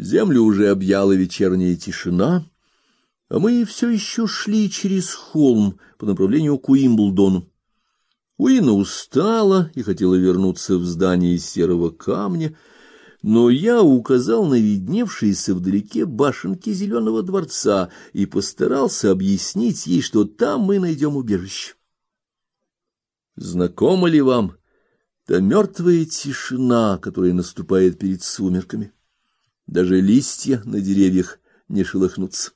Землю уже объяла вечерняя тишина, а мы все еще шли через холм по направлению к Уимблдону. Уина устала и хотела вернуться в здание из серого камня, но я указал на видневшиеся вдалеке башенки зеленого дворца и постарался объяснить ей, что там мы найдем убежище. Знакома ли вам та мертвая тишина, которая наступает перед сумерками? Даже листья на деревьях не шелохнутся.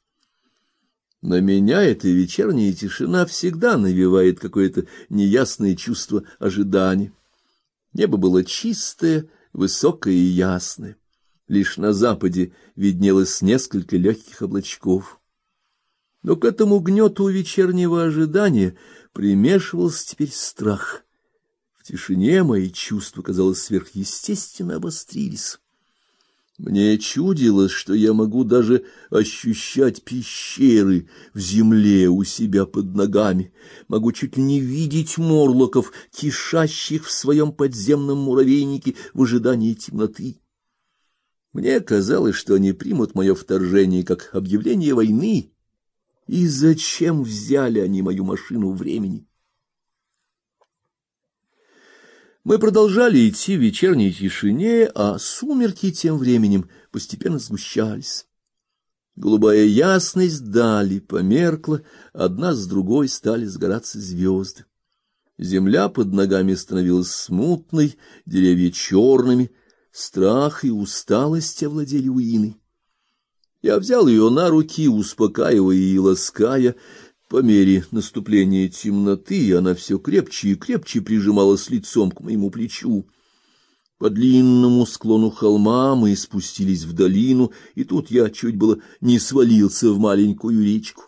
На меня эта вечерняя тишина всегда навевает какое-то неясное чувство ожидания. Небо было чистое, высокое и ясное. Лишь на западе виднелось несколько легких облачков. Но к этому гнету вечернего ожидания примешивался теперь страх. В тишине мои чувства, казалось, сверхъестественно обострились. Мне чудилось, что я могу даже ощущать пещеры в земле у себя под ногами, могу чуть ли не видеть морлоков, кишащих в своем подземном муравейнике в ожидании темноты. Мне казалось, что они примут мое вторжение как объявление войны. И зачем взяли они мою машину времени? Мы продолжали идти в вечерней тишине, а сумерки тем временем постепенно сгущались. Голубая ясность дали померкла, одна с другой стали сгораться звезды. Земля под ногами становилась смутной, деревья черными, страх и усталость овладели Уиной. Я взял ее на руки, успокаивая и лаская, по мере наступления темноты она все крепче и крепче прижималась лицом к моему плечу. По длинному склону холма мы спустились в долину, и тут я чуть было не свалился в маленькую речку.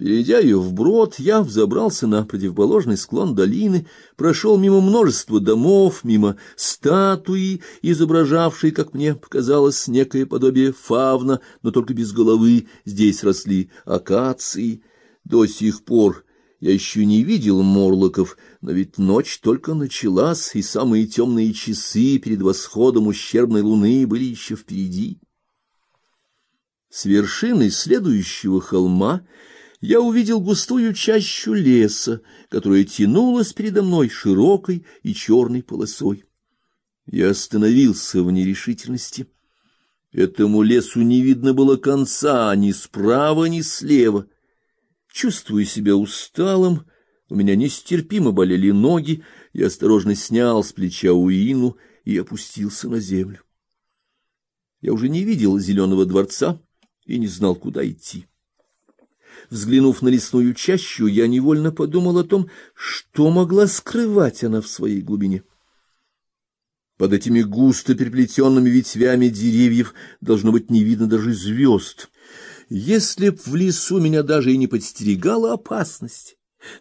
Перейдя ее вброд, я взобрался на противоположный склон долины, прошел мимо множества домов, мимо статуи, изображавшей, как мне показалось, некое подобие фавна, но только без головы. Здесь росли акации. До сих пор я еще не видел морлоков, но ведь ночь только началась, и самые темные часы перед восходом ущербной луны были еще впереди. С вершины следующего холма я увидел густую чащу леса, которая тянулась передо мной широкой и черной полосой. Я остановился в нерешительности. Этому лесу не видно было конца ни справа, ни слева. Чувствуя себя усталым, у меня нестерпимо болели ноги, я осторожно снял с плеча Уину и опустился на землю. Я уже не видел зеленого дворца и не знал, куда идти. Взглянув на лесную чащу, я невольно подумал о том, что могла скрывать она в своей глубине. Под этими густо переплетенными ветвями деревьев должно быть не видно даже звезд. Если б в лесу меня даже и не подстерегала опасность,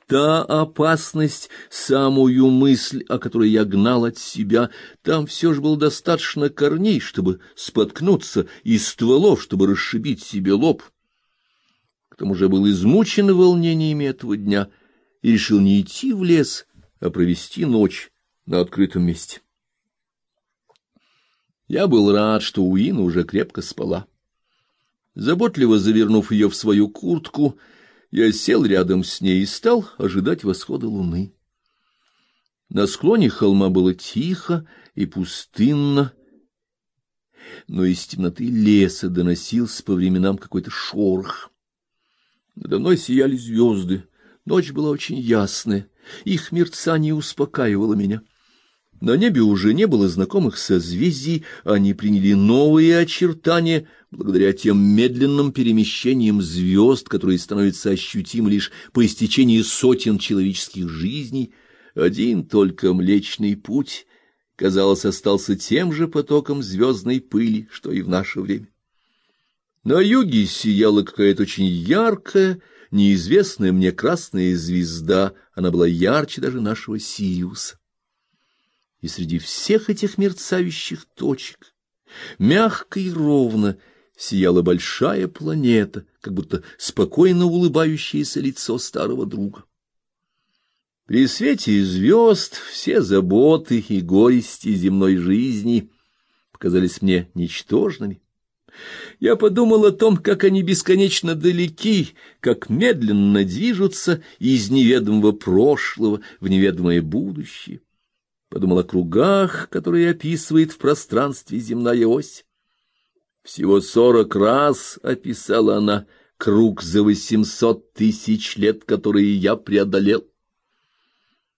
та опасность, самую мысль, о которой я гнал от себя, там все же было достаточно корней, чтобы споткнуться, и стволов, чтобы расшибить себе лоб. К тому же был измучен волнениями этого дня и решил не идти в лес, а провести ночь на открытом месте. Я был рад, что Уина уже крепко спала. Заботливо завернув ее в свою куртку, я сел рядом с ней и стал ожидать восхода луны. На склоне холма было тихо и пустынно, но из темноты леса доносился по временам какой-то шорох. Надо мной сияли звезды, ночь была очень ясная, их мерцание успокаивало меня. На небе уже не было знакомых созвездий, они приняли новые очертания благодаря тем медленным перемещениям звезд, которые становятся ощутимы лишь по истечении сотен человеческих жизней. Один только Млечный Путь, казалось, остался тем же потоком звездной пыли, что и в наше время. На юге сияла какая-то очень яркая, неизвестная мне красная звезда, она была ярче даже нашего Сириуса и среди всех этих мерцающих точек, мягко и ровно, сияла большая планета, как будто спокойно улыбающееся лицо старого друга. При свете звезд все заботы и горести земной жизни показались мне ничтожными. Я подумал о том, как они бесконечно далеки, как медленно движутся из неведомого прошлого в неведомое будущее. Подумал о кругах, которые описывает в пространстве земная ось. Всего сорок раз описала она круг за восемьсот тысяч лет, которые я преодолел.